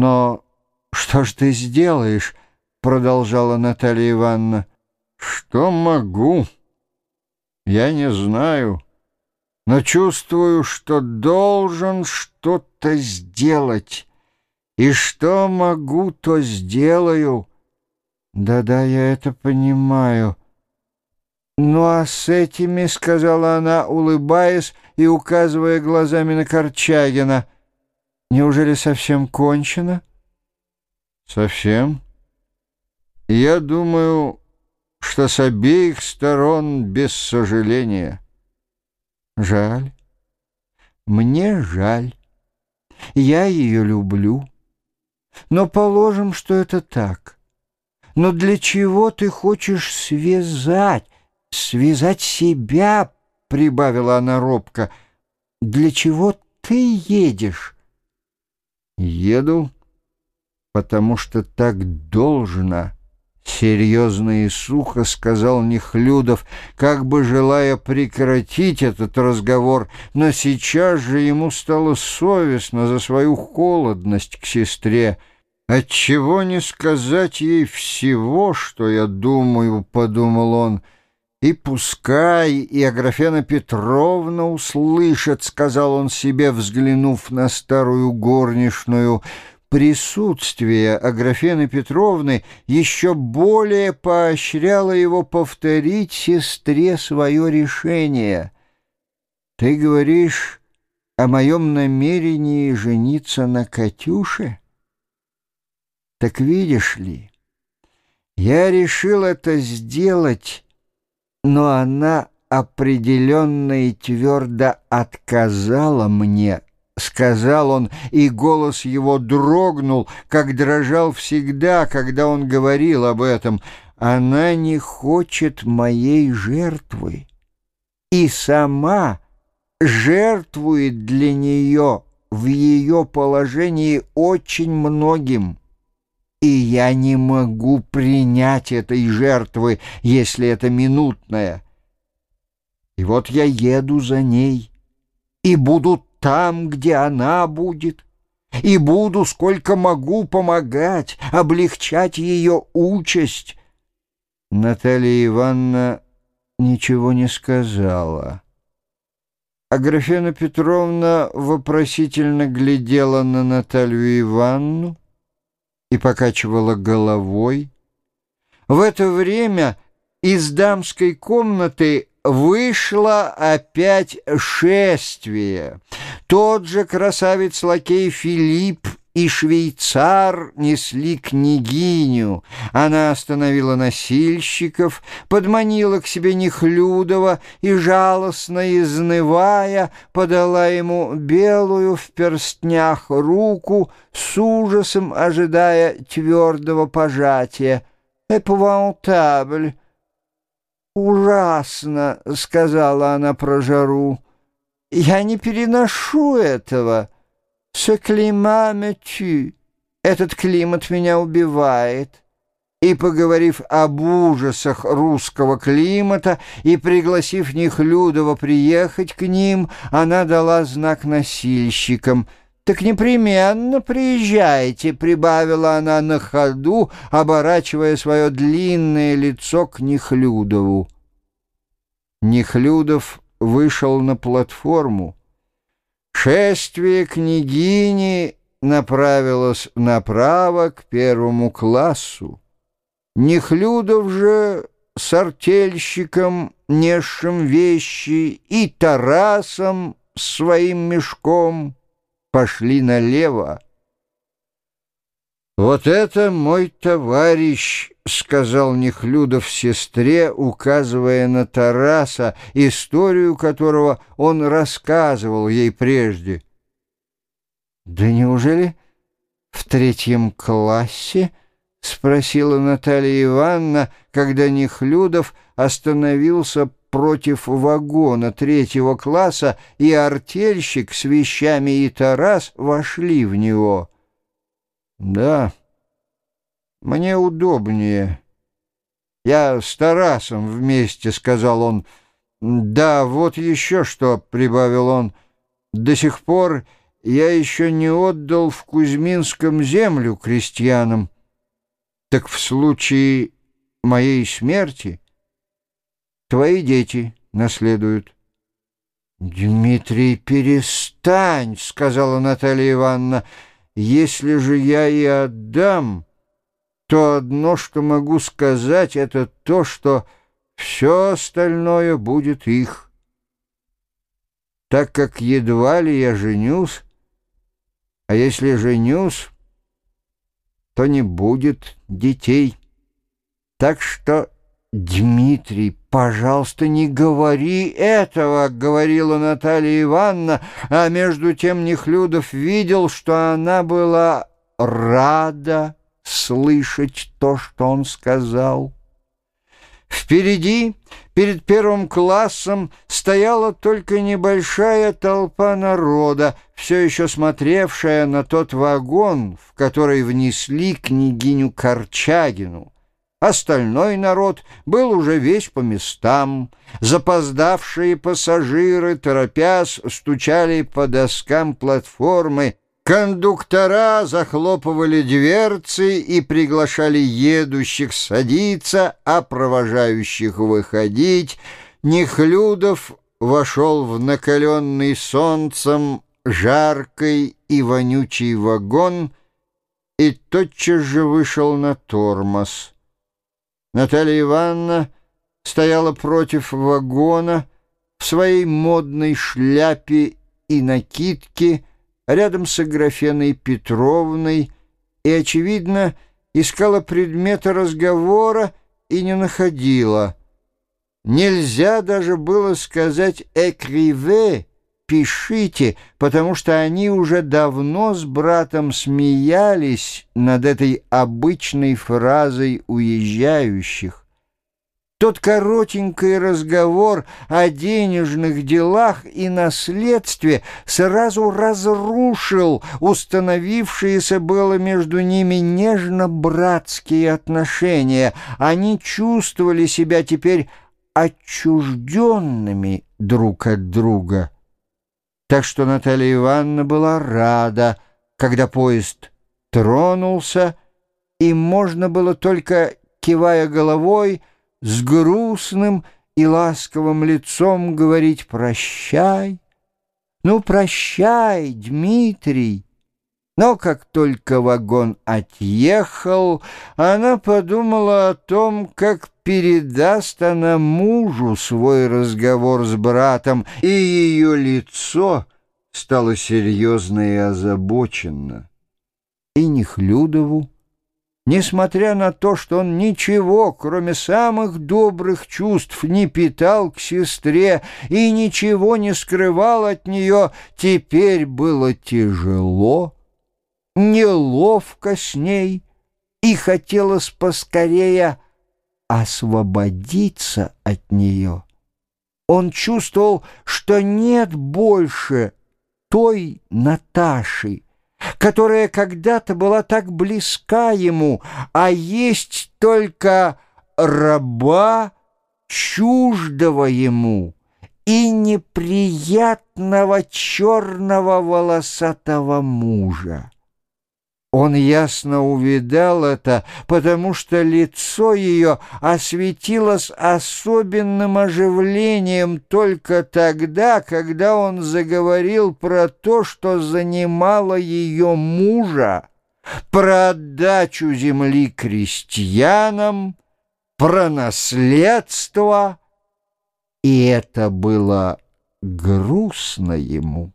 «Но что ж ты сделаешь?» — продолжала Наталья Ивановна. «Что могу? Я не знаю, но чувствую, что должен что-то сделать. И что могу, то сделаю. Да-да, я это понимаю». «Ну а с этими, — сказала она, улыбаясь и указывая глазами на Корчагина, — неужели совсем кончено?» «Совсем? Я думаю, что с обеих сторон без сожаления». «Жаль. Мне жаль. Я ее люблю. Но положим, что это так. Но для чего ты хочешь связать?» связать себя, — прибавила она робко, — для чего ты едешь? Еду, потому что так должно, — серьезно и сухо сказал Нехлюдов, как бы желая прекратить этот разговор, но сейчас же ему стало совестно за свою холодность к сестре. «Отчего не сказать ей всего, что я думаю?» — подумал он — и пускай и Аграфена Петровна услышат, — сказал он себе, взглянув на старую горничную, — присутствие Аграфены Петровны еще более поощряло его повторить сестре свое решение. «Ты говоришь о моем намерении жениться на Катюше? Так видишь ли, я решил это сделать» но она определенно и твердо отказала мне, — сказал он, и голос его дрогнул, как дрожал всегда, когда он говорил об этом. Она не хочет моей жертвы и сама жертвует для нее в ее положении очень многим и я не могу принять этой жертвы, если это минутная. И вот я еду за ней, и буду там, где она будет, и буду, сколько могу, помогать, облегчать ее участь. Наталья Ивановна ничего не сказала. А Графена Петровна вопросительно глядела на Наталью Ивановну, и покачивала головой. В это время из дамской комнаты вышло опять шествие. Тот же красавец-лакей Филипп и швейцар несли княгиню. Она остановила носильщиков, подманила к себе Нехлюдова и, жалостно изнывая, подала ему белую в перстнях руку, с ужасом ожидая твердого пожатия. «Эпувантабль!» «Ужасно!» — сказала она про жару. «Я не переношу этого!» «Ce climat me tue» — «Этот климат меня убивает». И, поговорив об ужасах русского климата и пригласив Нехлюдова приехать к ним, она дала знак носильщикам. «Так непременно приезжайте», — прибавила она на ходу, оборачивая свое длинное лицо к Нехлюдову. Нехлюдов вышел на платформу. Шествие княгини направилось направо к первому классу. Нехлюдов же с артельщиком, несшим вещи, и Тарасом своим мешком пошли налево. «Вот это мой товарищ», — сказал Нехлюдов сестре, указывая на Тараса, историю которого он рассказывал ей прежде. «Да неужели в третьем классе?» — спросила Наталья Ивановна, когда Нехлюдов остановился против вагона третьего класса, и артельщик с вещами и Тарас вошли в него. «Да, мне удобнее. Я с Тарасом вместе», — сказал он. «Да, вот еще что», — прибавил он. «До сих пор я еще не отдал в Кузьминском землю крестьянам. Так в случае моей смерти твои дети наследуют. «Дмитрий, перестань!» — сказала Наталья Ивановна. «Если же я и отдам, то одно, что могу сказать, это то, что все остальное будет их. Так как едва ли я женюсь, а если женюсь, то не будет детей. Так что, Дмитрий, пожалуйста, не говори этого, — говорила Наталья Ивановна, а между тем Нехлюдов видел, что она была рада слышать то, что он сказал. Впереди, перед первым классом, стояла только небольшая толпа народа, все еще смотревшая на тот вагон, в который внесли княгиню Корчагину. Остальной народ был уже весь по местам. Запоздавшие пассажиры, торопясь, стучали по доскам платформы, Кондуктора захлопывали дверцы и приглашали едущих садиться, а провожающих выходить. Нехлюдов вошел в накаленный солнцем жаркий и вонючий вагон и тотчас же вышел на тормоз. Наталья Ивановна стояла против вагона в своей модной шляпе и накидке, рядом с Аграфеной Петровной и, очевидно, искала предмета разговора и не находила. Нельзя даже было сказать «экриве», «пишите», потому что они уже давно с братом смеялись над этой обычной фразой уезжающих. Тот коротенький разговор о денежных делах и наследстве сразу разрушил установившиеся было между ними нежно-братские отношения. Они чувствовали себя теперь отчужденными друг от друга. Так что Наталья Ивановна была рада, когда поезд тронулся, и можно было только, кивая головой, с грустным и ласковым лицом говорить «прощай». «Ну, прощай, Дмитрий». Но как только вагон отъехал, она подумала о том, как передаст она мужу свой разговор с братом, и ее лицо стало серьезно и озабоченно. И Нехлюдову Несмотря на то, что он ничего, кроме самых добрых чувств, не питал к сестре и ничего не скрывал от нее, теперь было тяжело, неловко с ней, и хотелось поскорее освободиться от нее. Он чувствовал, что нет больше той Наташи, которая когда-то была так близка ему, а есть только раба чуждого ему и неприятного черного волосатого мужа. Он ясно увидал это, потому что лицо ее осветилось особенным оживлением только тогда, когда он заговорил про то, что занимало ее мужа, про отдачу земли крестьянам, про наследство, и это было грустно ему.